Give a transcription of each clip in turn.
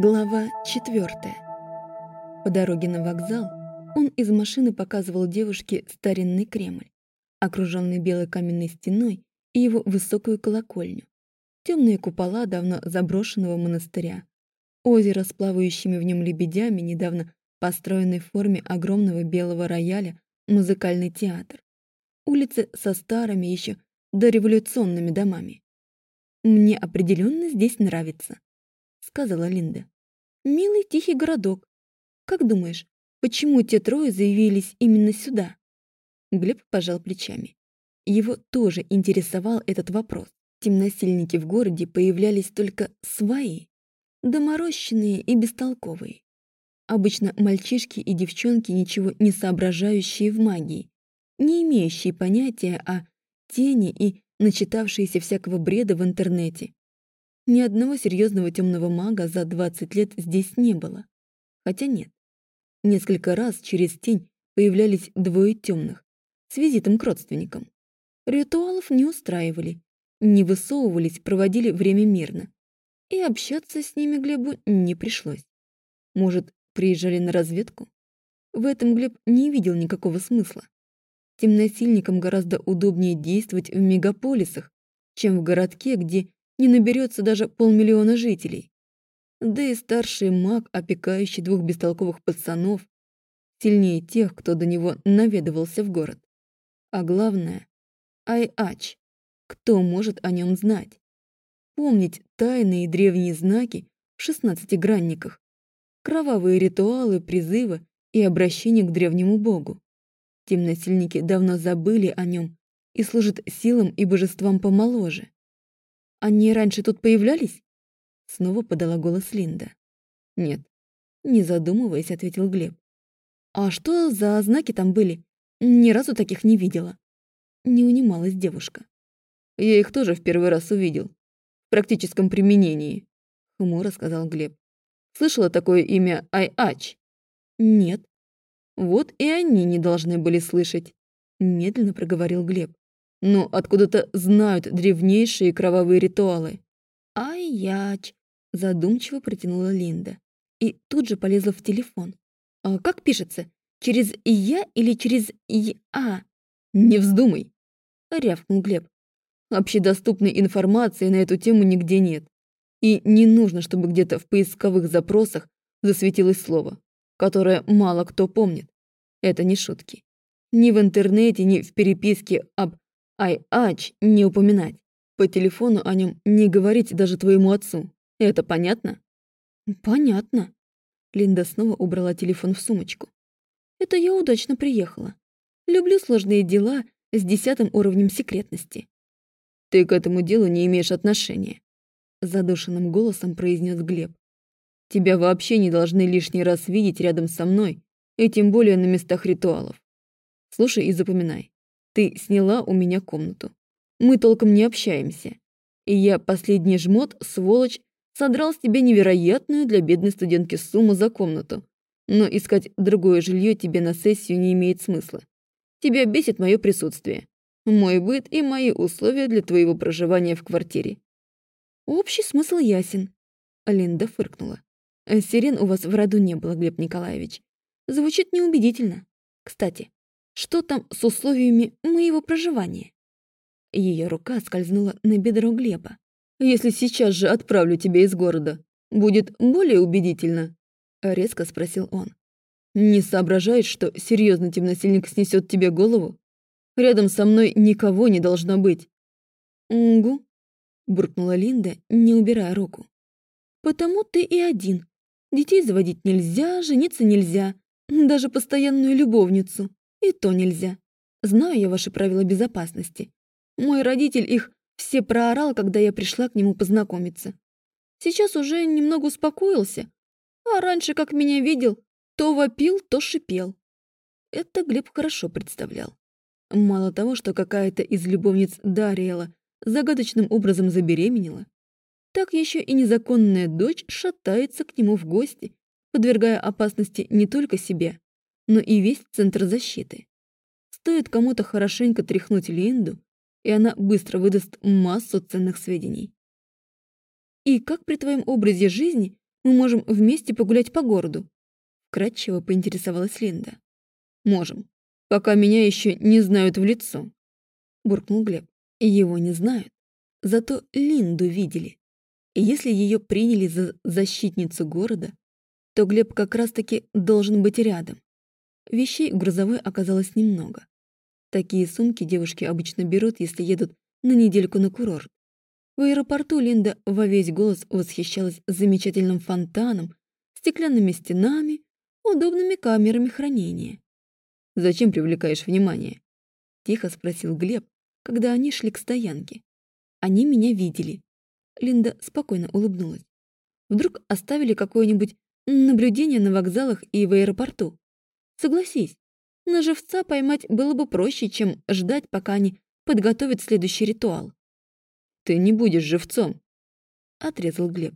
Глава четвертая. По дороге на вокзал он из машины показывал девушке старинный Кремль, окруженный белой каменной стеной и его высокую колокольню, темные купола давно заброшенного монастыря, озеро с плавающими в нем лебедями, недавно построенный в форме огромного белого рояля, музыкальный театр, улицы со старыми еще дореволюционными домами. «Мне определенно здесь нравится», — сказала Линда. «Милый тихий городок. Как думаешь, почему те трое заявились именно сюда?» Глеб пожал плечами. Его тоже интересовал этот вопрос. Темносильники в городе появлялись только свои, доморощенные и бестолковые. Обычно мальчишки и девчонки, ничего не соображающие в магии, не имеющие понятия о тени и начитавшиеся всякого бреда в интернете. Ни одного серьезного темного мага за 20 лет здесь не было. Хотя нет. Несколько раз через тень появлялись двое темных с визитом к родственникам. Ритуалов не устраивали, не высовывались, проводили время мирно. И общаться с ними Глебу не пришлось. Может, приезжали на разведку? В этом Глеб не видел никакого смысла. Темносильникам гораздо удобнее действовать в мегаполисах, чем в городке, где не наберется даже полмиллиона жителей. Да и старший маг, опекающий двух бестолковых пацанов, сильнее тех, кто до него наведывался в город. А главное — Ай-Ач. Кто может о нем знать? Помнить тайные древние знаки в шестнадцатигранниках, кровавые ритуалы, призывы и обращение к древнему богу. Темносильники давно забыли о нем и служат силам и божествам помоложе. Они раньше тут появлялись? Снова подала голос Линда. Нет, не задумываясь, ответил Глеб. А что за знаки там были? Ни разу таких не видела. Не унималась девушка. Я их тоже в первый раз увидел. В практическом применении, хмуро сказал Глеб. Слышала такое имя Ай-Ач? Нет. Вот и они не должны были слышать, медленно проговорил Глеб. Но откуда-то знают древнейшие кровавые ритуалы. Ай-яч, задумчиво протянула Линда. И тут же полезла в телефон. А как пишется? Через «я» или через «я»? Не вздумай, рявкнул Глеб. Общедоступной информации на эту тему нигде нет. И не нужно, чтобы где-то в поисковых запросах засветилось слово которое мало кто помнит. Это не шутки. Ни в интернете, ни в переписке об Ай-Ач не упоминать. По телефону о нем не говорить даже твоему отцу. Это понятно? Понятно. Линда снова убрала телефон в сумочку. Это я удачно приехала. Люблю сложные дела с десятым уровнем секретности. Ты к этому делу не имеешь отношения. Задушенным голосом произнес Глеб. Тебя вообще не должны лишний раз видеть рядом со мной, и тем более на местах ритуалов. Слушай и запоминай. Ты сняла у меня комнату. Мы толком не общаемся. И я, последний жмот, сволочь, содрал с тебя невероятную для бедной студентки сумму за комнату. Но искать другое жилье тебе на сессию не имеет смысла. Тебя бесит мое присутствие, мой быт и мои условия для твоего проживания в квартире. Общий смысл ясен. Линда фыркнула. Сирен у вас в роду не было, Глеб Николаевич. Звучит неубедительно. Кстати, что там с условиями моего проживания? Ее рука скользнула на бедро Глеба. «Если сейчас же отправлю тебя из города, будет более убедительно?» Резко спросил он. «Не соображаешь, что серьезный темносильник снесет тебе голову? Рядом со мной никого не должно быть». «Угу», — буркнула Линда, не убирая руку. «Потому ты и один, Детей заводить нельзя, жениться нельзя, даже постоянную любовницу. И то нельзя. Знаю я ваши правила безопасности. Мой родитель их все проорал, когда я пришла к нему познакомиться. Сейчас уже немного успокоился, а раньше, как меня видел, то вопил, то шипел. Это Глеб хорошо представлял. Мало того, что какая-то из любовниц Дариэла загадочным образом забеременела, так еще и незаконная дочь шатается к нему в гости, подвергая опасности не только себе, но и весь центр защиты. Стоит кому-то хорошенько тряхнуть Линду, и она быстро выдаст массу ценных сведений. И как при твоем образе жизни Мы можем вместе погулять по городу. Кратчево поинтересовалась Линда. Можем. Пока меня еще не знают в лицо. Буркнул Глеб. Его не знают. Зато Линду видели. И если ее приняли за защитницу города, то Глеб как раз-таки должен быть рядом. Вещей у грузовой оказалось немного. Такие сумки девушки обычно берут, если едут на недельку на курорт. В аэропорту Линда во весь голос восхищалась замечательным фонтаном, стеклянными стенами, удобными камерами хранения. «Зачем привлекаешь внимание?» — тихо спросил Глеб, когда они шли к стоянке. Они меня видели. Линда спокойно улыбнулась. Вдруг оставили какое-нибудь наблюдение на вокзалах и в аэропорту. Согласись, на живца поймать было бы проще, чем ждать, пока они подготовят следующий ритуал. «Ты не будешь живцом», — отрезал Глеб.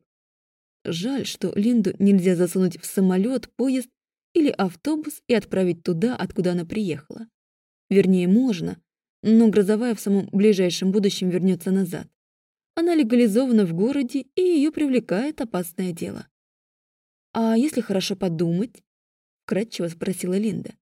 Жаль, что Линду нельзя засунуть в самолет, поезд или автобус и отправить туда, откуда она приехала. Вернее, можно, но грозовая в самом ближайшем будущем вернется назад. Она легализована в городе, и ее привлекает опасное дело. «А если хорошо подумать?» — вкратчиво спросила Линда.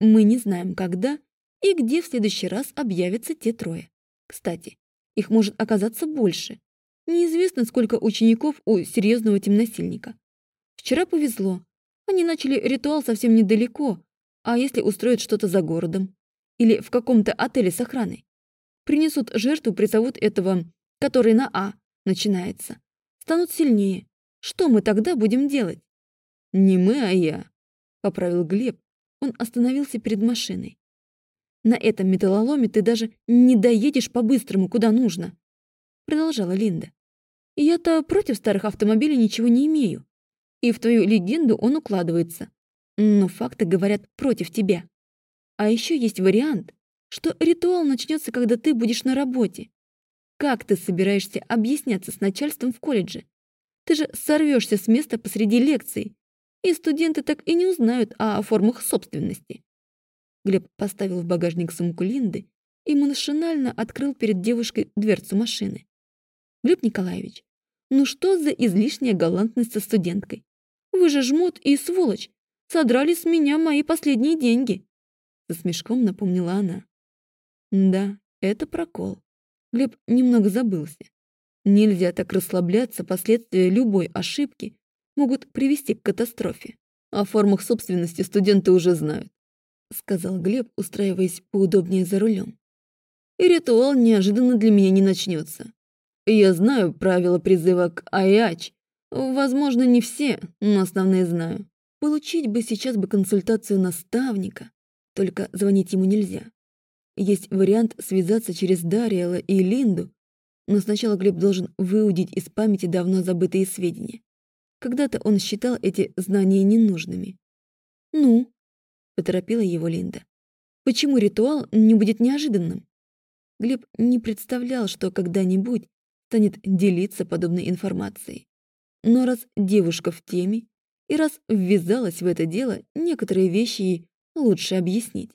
«Мы не знаем, когда и где в следующий раз объявятся те трое. Кстати, их может оказаться больше. Неизвестно, сколько учеников у серьезного темносильника. Вчера повезло. Они начали ритуал совсем недалеко, а если устроят что-то за городом? Или в каком-то отеле с охраной? Принесут жертву, призовут этого, который на А начинается. Станут сильнее. Что мы тогда будем делать? Не мы, а я, поправил Глеб. Он остановился перед машиной. На этом металлоломе ты даже не доедешь по-быстрому, куда нужно. Продолжала Линда. Я-то против старых автомобилей ничего не имею. И в твою легенду он укладывается. Но факты говорят против тебя. А еще есть вариант, что ритуал начнется, когда ты будешь на работе. Как ты собираешься объясняться с начальством в колледже? Ты же сорвешься с места посреди лекции, и студенты так и не узнают о формах собственности. Глеб поставил в багажник сумку Линды и машинально открыл перед девушкой дверцу машины. «Глеб Николаевич, ну что за излишняя галантность со студенткой? Вы же жмот и сволочь, содрали с меня мои последние деньги!» Со смешком напомнила она. Да, это прокол. Глеб немного забылся. Нельзя так расслабляться, последствия любой ошибки могут привести к катастрофе. О формах собственности студенты уже знают. — сказал Глеб, устраиваясь поудобнее за рулем. «И ритуал неожиданно для меня не начнется. Я знаю правила призыва к Аяч. Возможно, не все, но основные знаю. Получить бы сейчас бы консультацию наставника, только звонить ему нельзя. Есть вариант связаться через Дариэла и Линду, но сначала Глеб должен выудить из памяти давно забытые сведения. Когда-то он считал эти знания ненужными. «Ну?» Поторопила его Линда. Почему ритуал не будет неожиданным? Глеб не представлял, что когда-нибудь станет делиться подобной информацией. Но раз девушка в теме, и раз ввязалась в это дело, некоторые вещи ей лучше объяснить.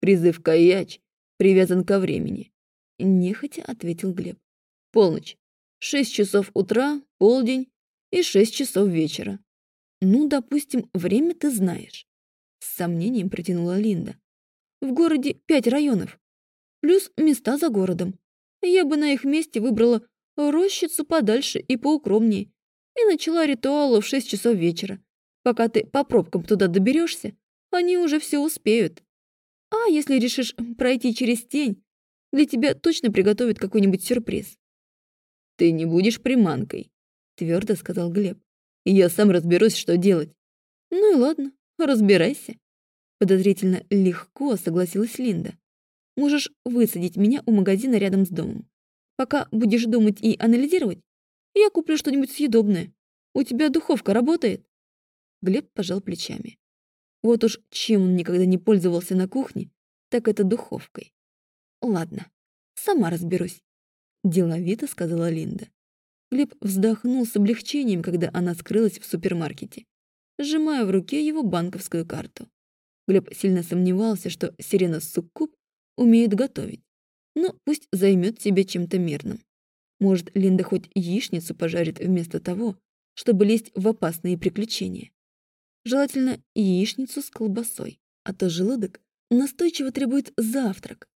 «Призыв Каяч привязан ко времени», — нехотя ответил Глеб. «Полночь. Шесть часов утра, полдень и шесть часов вечера. Ну, допустим, время ты знаешь. С сомнением протянула Линда. В городе пять районов. Плюс места за городом. Я бы на их месте выбрала рощицу подальше и поукромнее. И начала ритуал в шесть часов вечера. Пока ты по пробкам туда доберешься, они уже все успеют. А если решишь пройти через тень, для тебя точно приготовят какой-нибудь сюрприз. «Ты не будешь приманкой», — твердо сказал Глеб. «Я сам разберусь, что делать». «Ну и ладно. Разбирайся. Подозрительно легко согласилась Линда. Можешь высадить меня у магазина рядом с домом. Пока будешь думать и анализировать, я куплю что-нибудь съедобное. У тебя духовка работает?» Глеб пожал плечами. Вот уж чем он никогда не пользовался на кухне, так это духовкой. «Ладно, сама разберусь», — деловито сказала Линда. Глеб вздохнул с облегчением, когда она скрылась в супермаркете сжимая в руке его банковскую карту. Глеб сильно сомневался, что Сирена Суккуб умеет готовить. Но пусть займет себя чем-то мирным. Может, Линда хоть яичницу пожарит вместо того, чтобы лезть в опасные приключения. Желательно яичницу с колбасой, а то желудок настойчиво требует завтрак.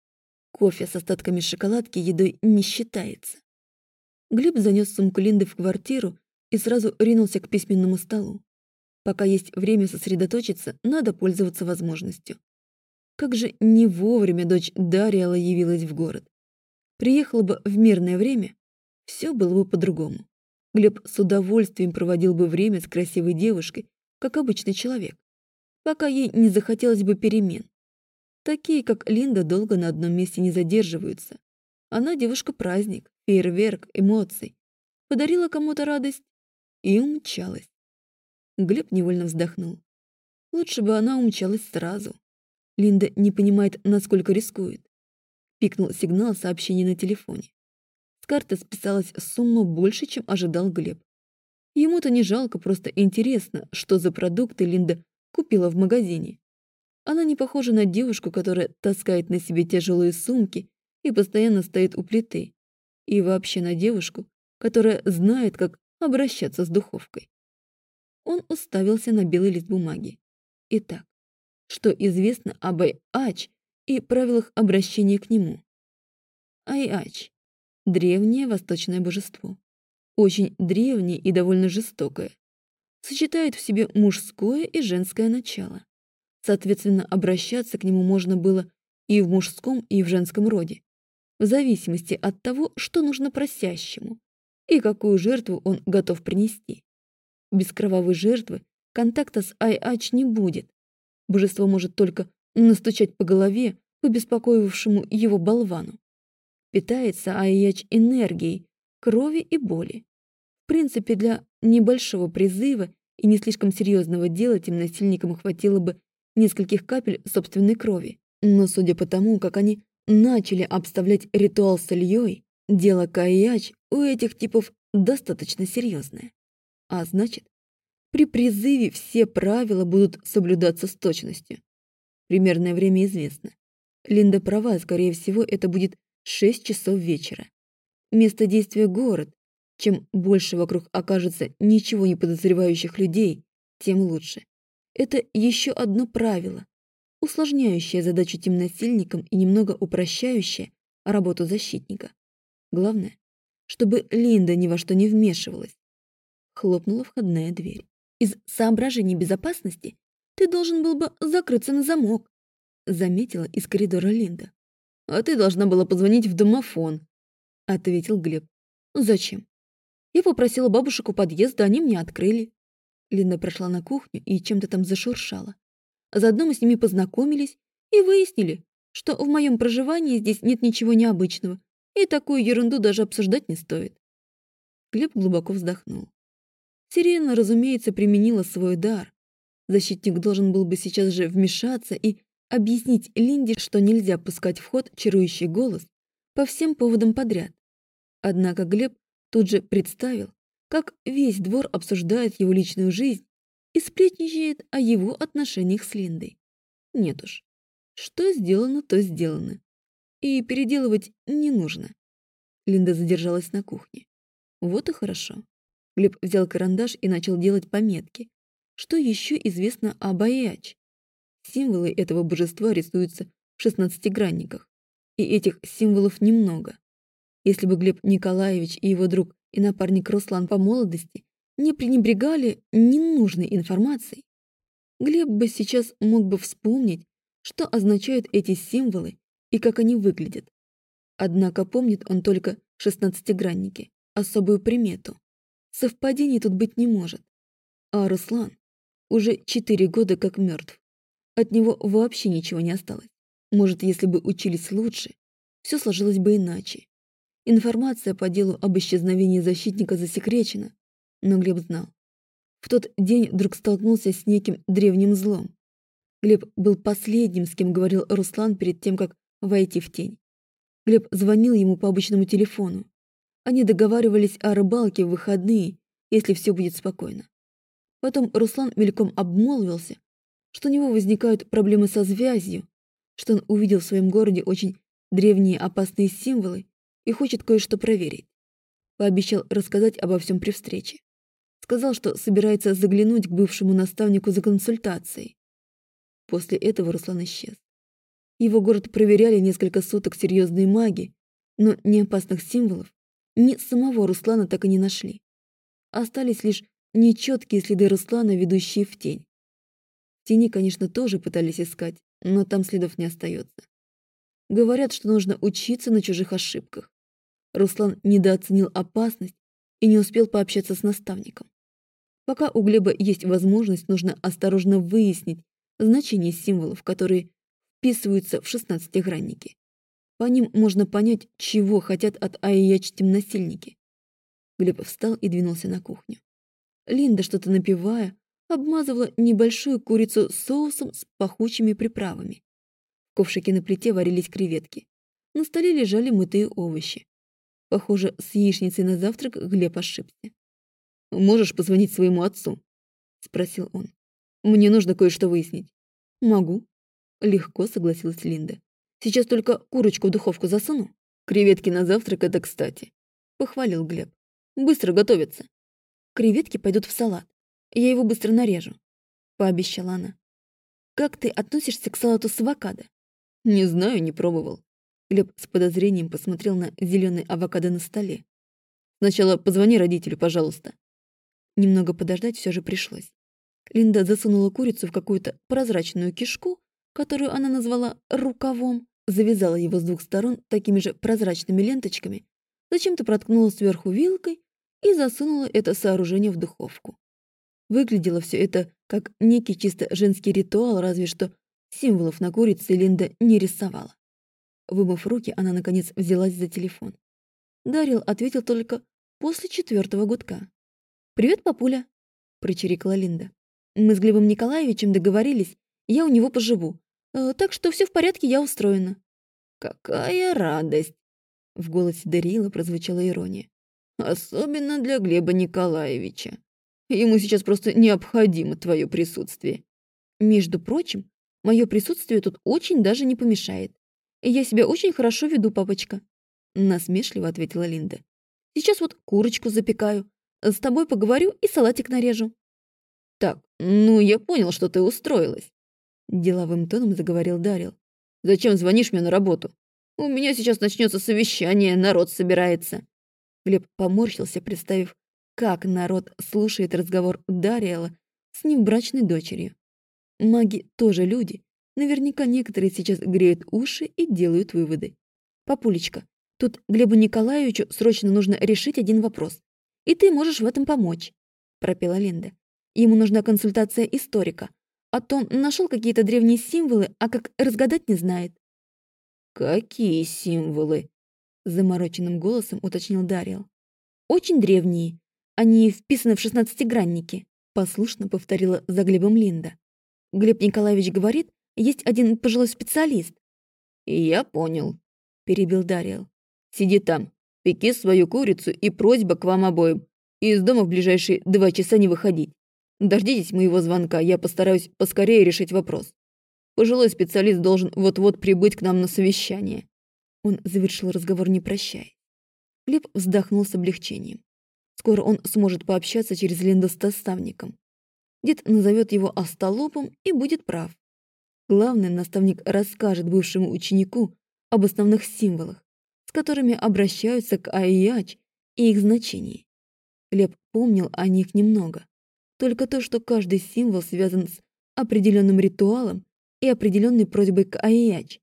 Кофе с остатками шоколадки едой не считается. Глеб занес сумку Линды в квартиру и сразу ринулся к письменному столу. Пока есть время сосредоточиться, надо пользоваться возможностью. Как же не вовремя дочь Дариала явилась в город. Приехала бы в мирное время, все было бы по-другому. Глеб с удовольствием проводил бы время с красивой девушкой, как обычный человек, пока ей не захотелось бы перемен. Такие, как Линда, долго на одном месте не задерживаются. Она девушка-праздник, фейерверк, эмоций. Подарила кому-то радость и умчалась. Глеб невольно вздохнул. Лучше бы она умчалась сразу. Линда не понимает, насколько рискует. Пикнул сигнал сообщения на телефоне. С карты списалась сумма больше, чем ожидал Глеб. Ему-то не жалко, просто интересно, что за продукты Линда купила в магазине. Она не похожа на девушку, которая таскает на себе тяжелые сумки и постоянно стоит у плиты. И вообще на девушку, которая знает, как обращаться с духовкой. Он уставился на белый лист бумаги. Итак, что известно об Айач и правилах обращения к нему? Айач – древнее восточное божество. Очень древнее и довольно жестокое. Сочетает в себе мужское и женское начало. Соответственно, обращаться к нему можно было и в мужском, и в женском роде, в зависимости от того, что нужно просящему и какую жертву он готов принести. Без кровавой жертвы контакта с Айач не будет. Божество может только настучать по голове побеспокоившему его болвану. Питается Айяч энергией, крови и боли. В принципе, для небольшого призыва и не слишком серьезного дела тем насильникам хватило бы нескольких капель собственной крови. Но судя по тому, как они начали обставлять ритуал с Ильей, дело Каяч у этих типов достаточно серьезное. А значит, при призыве все правила будут соблюдаться с точностью. Примерное время известно. Линда права, скорее всего, это будет 6 часов вечера. Место действия — город. Чем больше вокруг окажется ничего не подозревающих людей, тем лучше. Это еще одно правило, усложняющее задачу темносильникам и немного упрощающее работу защитника. Главное, чтобы Линда ни во что не вмешивалась. Хлопнула входная дверь. Из соображений безопасности ты должен был бы закрыться на замок, заметила из коридора Линда. А ты должна была позвонить в домофон, ответил Глеб. Зачем? Я попросила бабушек у подъезда, они мне открыли. Линда прошла на кухню и чем-то там зашуршала. Заодно мы с ними познакомились и выяснили, что в моем проживании здесь нет ничего необычного, и такую ерунду даже обсуждать не стоит. Глеб глубоко вздохнул. Сирена, разумеется, применила свой дар. Защитник должен был бы сейчас же вмешаться и объяснить Линде, что нельзя пускать в ход чарующий голос по всем поводам подряд. Однако Глеб тут же представил, как весь двор обсуждает его личную жизнь и сплетничает о его отношениях с Линдой. Нет уж, что сделано, то сделано. И переделывать не нужно. Линда задержалась на кухне. Вот и хорошо. Глеб взял карандаш и начал делать пометки. Что еще известно об Аяч? Символы этого божества рисуются в шестнадцатигранниках. И этих символов немного. Если бы Глеб Николаевич и его друг и напарник Руслан по молодости не пренебрегали ненужной информацией, Глеб бы сейчас мог бы вспомнить, что означают эти символы и как они выглядят. Однако помнит он только шестнадцатигранники, особую примету. Совпадений тут быть не может. А Руслан уже четыре года как мертв. От него вообще ничего не осталось. Может, если бы учились лучше, все сложилось бы иначе. Информация по делу об исчезновении защитника засекречена, но Глеб знал. В тот день вдруг столкнулся с неким древним злом. Глеб был последним, с кем говорил Руслан перед тем, как войти в тень. Глеб звонил ему по обычному телефону. Они договаривались о рыбалке в выходные, если все будет спокойно. Потом Руслан мельком обмолвился, что у него возникают проблемы со связью, что он увидел в своем городе очень древние опасные символы и хочет кое-что проверить. Пообещал рассказать обо всем при встрече. Сказал, что собирается заглянуть к бывшему наставнику за консультацией. После этого Руслан исчез. Его город проверяли несколько суток серьезные маги, но ни опасных символов, ни самого Руслана так и не нашли. Остались лишь нечеткие следы Руслана, ведущие в тень. Тени, конечно, тоже пытались искать, но там следов не остается. Говорят, что нужно учиться на чужих ошибках. Руслан недооценил опасность и не успел пообщаться с наставником. Пока у Глеба есть возможность, нужно осторожно выяснить значение символов, которые вписываются в шестнадцатигранники. По ним можно понять, чего хотят от Айяч темносильники. Глеб встал и двинулся на кухню. Линда, что-то напивая, обмазывала небольшую курицу соусом с пахучими приправами. В ковшике на плите варились креветки. На столе лежали мытые овощи. Похоже, с яичницей на завтрак Глеб ошибся. «Можешь позвонить своему отцу?» — спросил он. «Мне нужно кое-что выяснить». «Могу», — легко согласилась Линда. «Сейчас только курочку в духовку засуну». «Креветки на завтрак — это кстати», — похвалил Глеб. «Быстро готовятся». «Креветки пойдут в салат. Я его быстро нарежу», — пообещала она. «Как ты относишься к салату с авокадо?» «Не знаю, не пробовал». Глеб с подозрением посмотрел на зеленый авокадо на столе. «Сначала позвони родителю, пожалуйста». Немного подождать все же пришлось. Линда засунула курицу в какую-то прозрачную кишку, которую она назвала рукавом, завязала его с двух сторон такими же прозрачными ленточками, зачем-то проткнула сверху вилкой и засунула это сооружение в духовку. Выглядело все это как некий чисто женский ритуал, разве что символов на курице Линда не рисовала. Вымыв руки, она, наконец, взялась за телефон. Дарил ответил только после четвертого гудка. «Привет, папуля», — прочирикала Линда. «Мы с Глебом Николаевичем договорились, я у него поживу. Э, так что все в порядке, я устроена». «Какая радость!» — в голосе Дарила прозвучала ирония. «Особенно для Глеба Николаевича. Ему сейчас просто необходимо твое присутствие. Между прочим, мое присутствие тут очень даже не помешает. Я себя очень хорошо веду, папочка. Насмешливо ответила Линда. Сейчас вот курочку запекаю. С тобой поговорю и салатик нарежу. Так, ну я понял, что ты устроилась. Деловым тоном заговорил Дарил. Зачем звонишь мне на работу? У меня сейчас начнется совещание, народ собирается. Глеб поморщился, представив, как народ слушает разговор Дариэла с невбрачной дочерью. Маги тоже люди. Наверняка некоторые сейчас греют уши и делают выводы. Папулечка, тут Глебу Николаевичу срочно нужно решить один вопрос. И ты можешь в этом помочь, пропела Линда. Ему нужна консультация историка, а то нашел какие-то древние символы, а как разгадать не знает. «Какие символы?» — замороченным голосом уточнил Дариэл. «Очень древние. Они вписаны в шестнадцатигранники», — послушно повторила за Глебом Линда. Глеб Николаевич говорит, есть один пожилой специалист. «Я понял», — перебил Дариэл. «Сиди там, пеки свою курицу и просьба к вам обоим. Из дома в ближайшие два часа не выходить. Дождитесь моего звонка, я постараюсь поскорее решить вопрос. Пожилой специалист должен вот-вот прибыть к нам на совещание». Он завершил разговор, не прощаясь. Глеб вздохнул с облегчением. Скоро он сможет пообщаться через Линду с наставником. Дед назовет его остолопом и будет прав. Главное, наставник расскажет бывшему ученику об основных символах, с которыми обращаются к Айяч и их значении. Леп помнил о них немного. Только то, что каждый символ связан с определенным ритуалом и определенной просьбой к Айяч.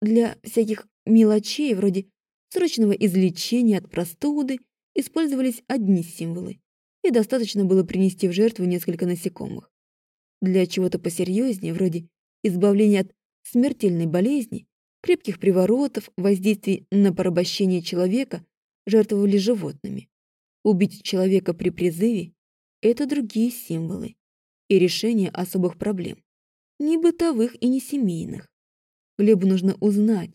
Для всяких мелочей, вроде срочного излечения от простуды использовались одни символы, и достаточно было принести в жертву несколько насекомых. Для чего-то посерьезнее, вроде избавления от смертельной болезни, крепких приворотов, воздействий на порабощение человека, жертвовали животными. Убить человека при призыве – это другие символы и решение особых проблем, не бытовых и не семейных. Глебу нужно узнать,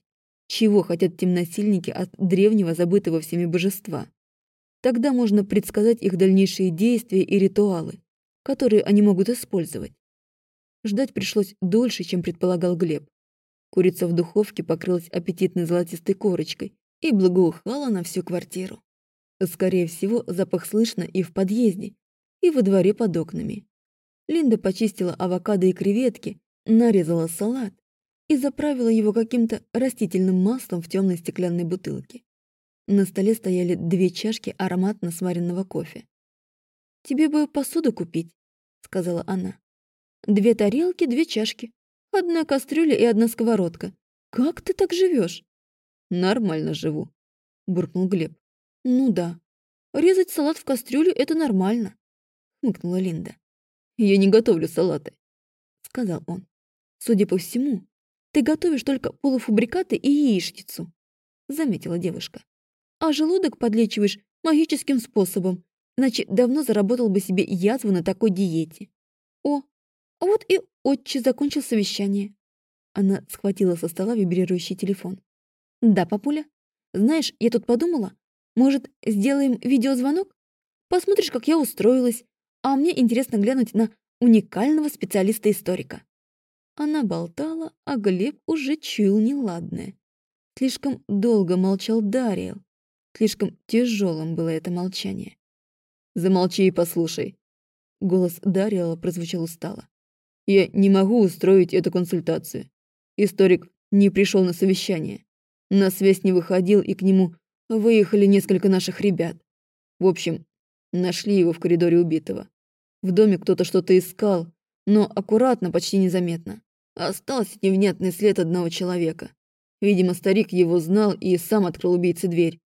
чего хотят темносильники от древнего забытого всеми божества. Тогда можно предсказать их дальнейшие действия и ритуалы, которые они могут использовать. Ждать пришлось дольше, чем предполагал Глеб. Курица в духовке покрылась аппетитной золотистой корочкой и благоухала на всю квартиру. Скорее всего, запах слышно и в подъезде, и во дворе под окнами. Линда почистила авокадо и креветки, нарезала салат и заправила его каким-то растительным маслом в темной стеклянной бутылке. На столе стояли две чашки ароматно сваренного кофе. «Тебе бы посуду купить», — сказала она. «Две тарелки, две чашки, одна кастрюля и одна сковородка. Как ты так живешь? «Нормально живу», — буркнул Глеб. «Ну да. Резать салат в кастрюлю — это нормально», — хмыкнула Линда. «Я не готовлю салаты», — сказал он. «Судя по всему, ты готовишь только полуфабрикаты и яичницу», — заметила девушка. «А желудок подлечиваешь магическим способом, иначе давно заработал бы себе язву на такой диете. О, а вот и отче закончил совещание». Она схватила со стола вибрирующий телефон. «Да, папуля. Знаешь, я тут подумала, может, сделаем видеозвонок? Посмотришь, как я устроилась, а мне интересно глянуть на уникального специалиста-историка». Она болтала, а Глеб уже чуял неладное. Слишком долго молчал Дариэл. Слишком тяжелым было это молчание. «Замолчи и послушай». Голос Дариэла прозвучал устало. «Я не могу устроить эту консультацию. Историк не пришел на совещание. На связь не выходил, и к нему выехали несколько наших ребят. В общем, нашли его в коридоре убитого. В доме кто-то что-то искал, но аккуратно, почти незаметно. Остался невнятный след одного человека. Видимо, старик его знал и сам открыл убийце дверь.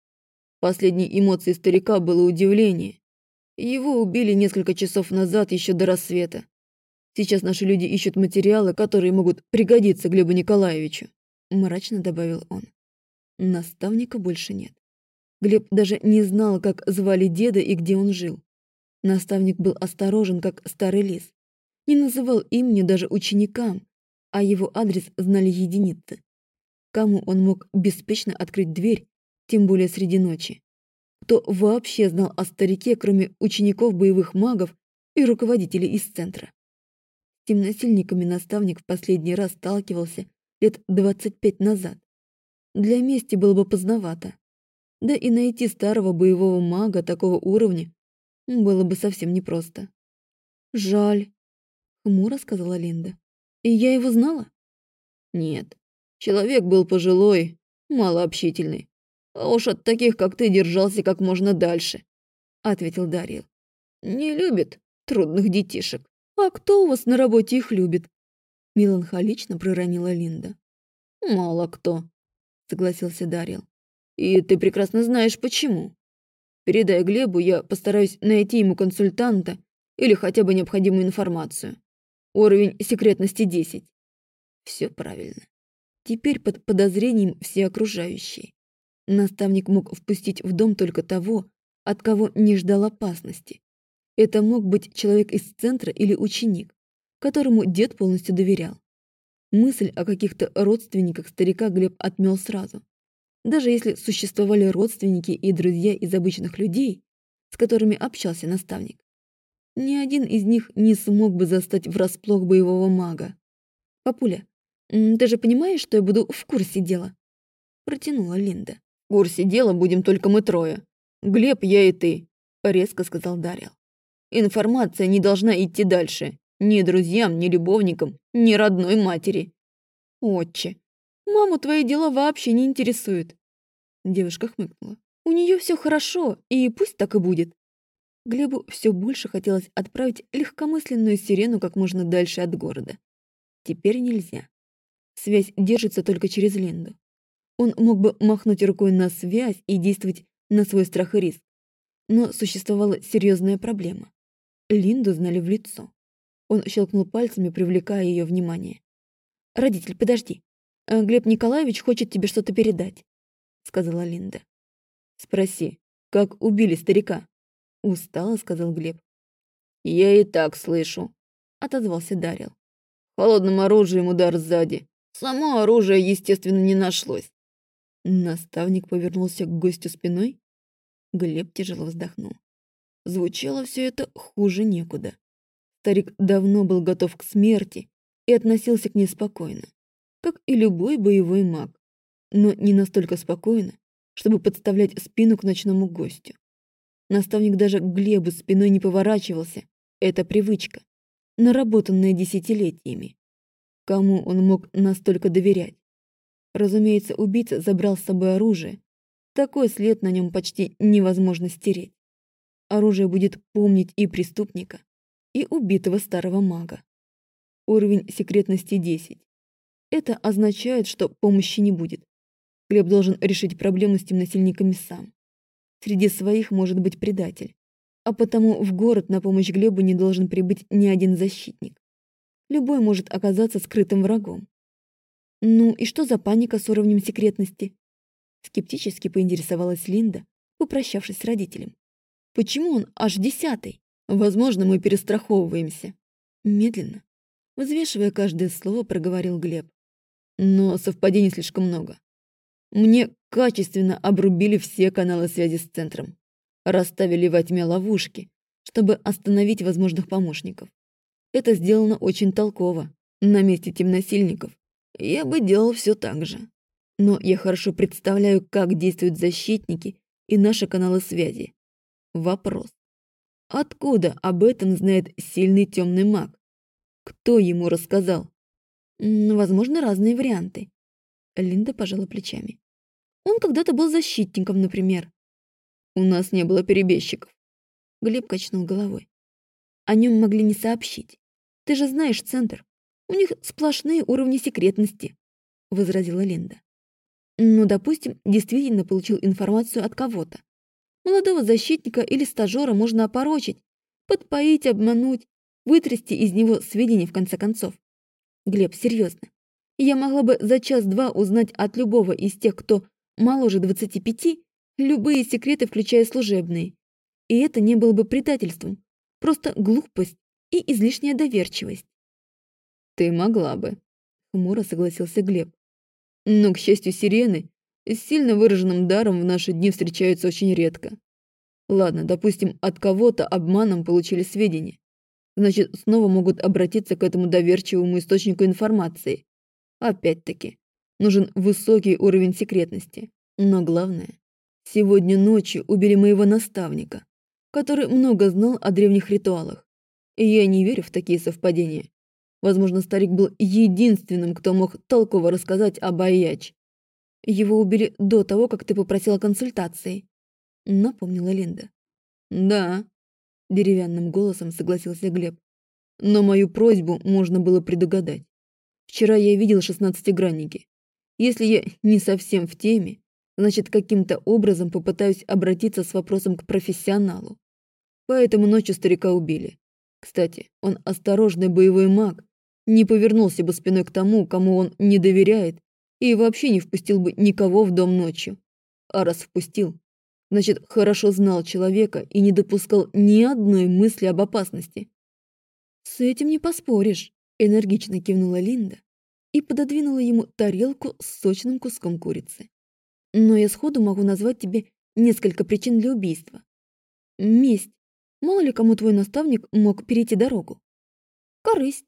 Последней эмоцией старика было удивление. Его убили несколько часов назад, еще до рассвета. Сейчас наши люди ищут материалы, которые могут пригодиться Глебу Николаевичу», — мрачно добавил он. Наставника больше нет. Глеб даже не знал, как звали деда и где он жил. Наставник был осторожен, как старый лис. Не называл имени даже ученикам, а его адрес знали единицы. Кому он мог беспечно открыть дверь, тем более среди ночи? Кто вообще знал о старике, кроме учеников боевых магов и руководителей из центра? С темносильниками наставник в последний раз сталкивался лет 25 назад. Для мести было бы поздновато. Да и найти старого боевого мага такого уровня было бы совсем непросто. «Жаль», — хмуро сказала Линда. «И я его знала?» «Нет. Человек был пожилой, малообщительный. А уж от таких, как ты, держался как можно дальше», — ответил Дарьил. «Не любит трудных детишек». «А кто у вас на работе их любит?» Меланхолично проронила Линда. «Мало кто», согласился Дарил. «И ты прекрасно знаешь, почему. Передай Глебу, я постараюсь найти ему консультанта или хотя бы необходимую информацию. Уровень секретности 10. Все правильно. Теперь под подозрением все окружающие. Наставник мог впустить в дом только того, от кого не ждал опасности. Это мог быть человек из центра или ученик, которому дед полностью доверял. Мысль о каких-то родственниках старика Глеб отмел сразу. Даже если существовали родственники и друзья из обычных людей, с которыми общался наставник, ни один из них не смог бы застать врасплох боевого мага. «Папуля, ты же понимаешь, что я буду в курсе дела?» Протянула Линда. «В курсе дела будем только мы трое. Глеб, я и ты», — резко сказал Дарья. «Информация не должна идти дальше. Ни друзьям, ни любовникам, ни родной матери. Отче, маму твои дела вообще не интересуют. Девушка хмыкнула. У нее все хорошо, и пусть так и будет. Глебу все больше хотелось отправить легкомысленную сирену как можно дальше от города. Теперь нельзя. Связь держится только через Линду. Он мог бы махнуть рукой на связь и действовать на свой страх и риск. Но существовала серьезная проблема. Линду знали в лицо. Он щелкнул пальцами, привлекая ее внимание. «Родитель, подожди. Э, Глеб Николаевич хочет тебе что-то передать», — сказала Линда. «Спроси, как убили старика?» — устало сказал Глеб. «Я и так слышу», — отозвался Дарил. «Холодным оружием удар сзади. Само оружие, естественно, не нашлось». Наставник повернулся к гостю спиной. Глеб тяжело вздохнул. Звучало все это хуже некуда. Старик давно был готов к смерти и относился к ней спокойно, как и любой боевой маг, но не настолько спокойно, чтобы подставлять спину к ночному гостю. Наставник даже к Глебу спиной не поворачивался. Это привычка, наработанная десятилетиями. Кому он мог настолько доверять? Разумеется, убийца забрал с собой оружие. Такой след на нем почти невозможно стереть. Оружие будет помнить и преступника, и убитого старого мага. Уровень секретности 10. Это означает, что помощи не будет. Глеб должен решить проблему с тем насильниками сам. Среди своих может быть предатель. А потому в город на помощь Глебу не должен прибыть ни один защитник. Любой может оказаться скрытым врагом. Ну и что за паника с уровнем секретности? Скептически поинтересовалась Линда, попрощавшись с родителем. Почему он аж десятый? Возможно, мы перестраховываемся. Медленно, взвешивая каждое слово, проговорил Глеб. Но совпадений слишком много. Мне качественно обрубили все каналы связи с центром. Расставили во тьме ловушки, чтобы остановить возможных помощников. Это сделано очень толково. На месте темносильников я бы делал все так же. Но я хорошо представляю, как действуют защитники и наши каналы связи. Вопрос. Откуда об этом знает сильный темный маг? Кто ему рассказал? Возможно, разные варианты. Линда пожала плечами. Он когда-то был защитником, например. У нас не было перебежчиков. Глеб качнул головой. О нем могли не сообщить. Ты же знаешь центр. У них сплошные уровни секретности, возразила Линда. Ну, допустим, действительно получил информацию от кого-то. Молодого защитника или стажера можно опорочить, подпоить, обмануть, вытрясти из него сведения в конце концов. Глеб, серьезно. Я могла бы за час-два узнать от любого из тех, кто моложе 25, любые секреты, включая служебные. И это не было бы предательством, просто глупость и излишняя доверчивость. «Ты могла бы», — хмуро согласился Глеб. «Но, к счастью, сирены с сильно выраженным даром в наши дни встречаются очень редко. Ладно, допустим, от кого-то обманом получили сведения. Значит, снова могут обратиться к этому доверчивому источнику информации. Опять-таки, нужен высокий уровень секретности. Но главное, сегодня ночью убили моего наставника, который много знал о древних ритуалах. И я не верю в такие совпадения. Возможно, старик был единственным, кто мог толково рассказать об Айяч. Его убили до того, как ты попросила консультации, напомнила Линда. Да, деревянным голосом согласился Глеб. Но мою просьбу можно было предугадать. Вчера я видел шестнадцатигранники. Если я не совсем в теме, значит, каким-то образом попытаюсь обратиться с вопросом к профессионалу. Поэтому ночью старика убили. Кстати, он осторожный боевой маг, не повернулся бы спиной к тому, кому он не доверяет, и вообще не впустил бы никого в дом ночью. А раз впустил, значит, хорошо знал человека и не допускал ни одной мысли об опасности. «С этим не поспоришь», — энергично кивнула Линда и пододвинула ему тарелку с сочным куском курицы. «Но я сходу могу назвать тебе несколько причин для убийства. Месть. Мало ли кому твой наставник мог перейти дорогу. Корысть.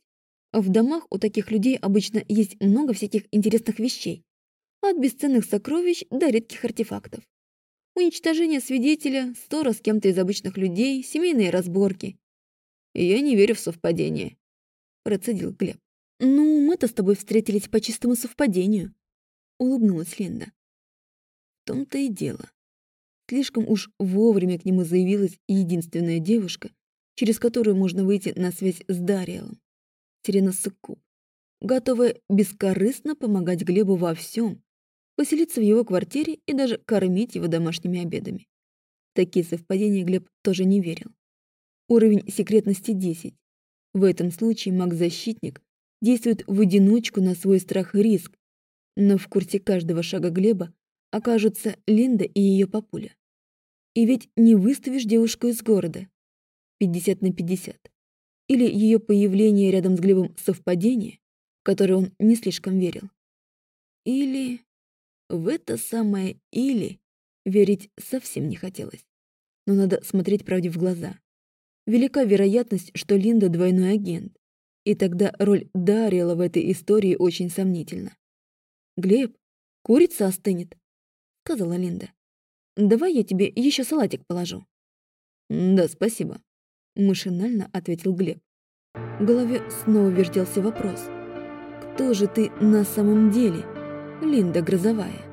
В домах у таких людей обычно есть много всяких интересных вещей. От бесценных сокровищ до редких артефактов. Уничтожение свидетеля, ссора с кем-то из обычных людей, семейные разборки. «Я не верю в совпадение», — процедил Глеб. «Ну, мы-то с тобой встретились по чистому совпадению», — улыбнулась Линда. В том-то и дело. Слишком уж вовремя к нему заявилась единственная девушка, через которую можно выйти на связь с Дариэлом. Сирена Сыккуб, готовая бескорыстно помогать Глебу во всем, поселиться в его квартире и даже кормить его домашними обедами. Такие совпадения Глеб тоже не верил. Уровень секретности 10. В этом случае маг-защитник действует в одиночку на свой страх и риск, но в курсе каждого шага Глеба окажутся Линда и ее папуля. И ведь не выставишь девушку из города. 50 на 50 или ее появление рядом с Глебом совпадение, в которое он не слишком верил. Или... В это самое «или» верить совсем не хотелось. Но надо смотреть правде в глаза. Велика вероятность, что Линда двойной агент, и тогда роль Дариэла в этой истории очень сомнительна. «Глеб, курица остынет», — сказала Линда. «Давай я тебе еще салатик положу». Да, спасибо. Машинально ответил Глеб. В голове снова вертелся вопрос. Кто же ты на самом деле, Линда Грозовая?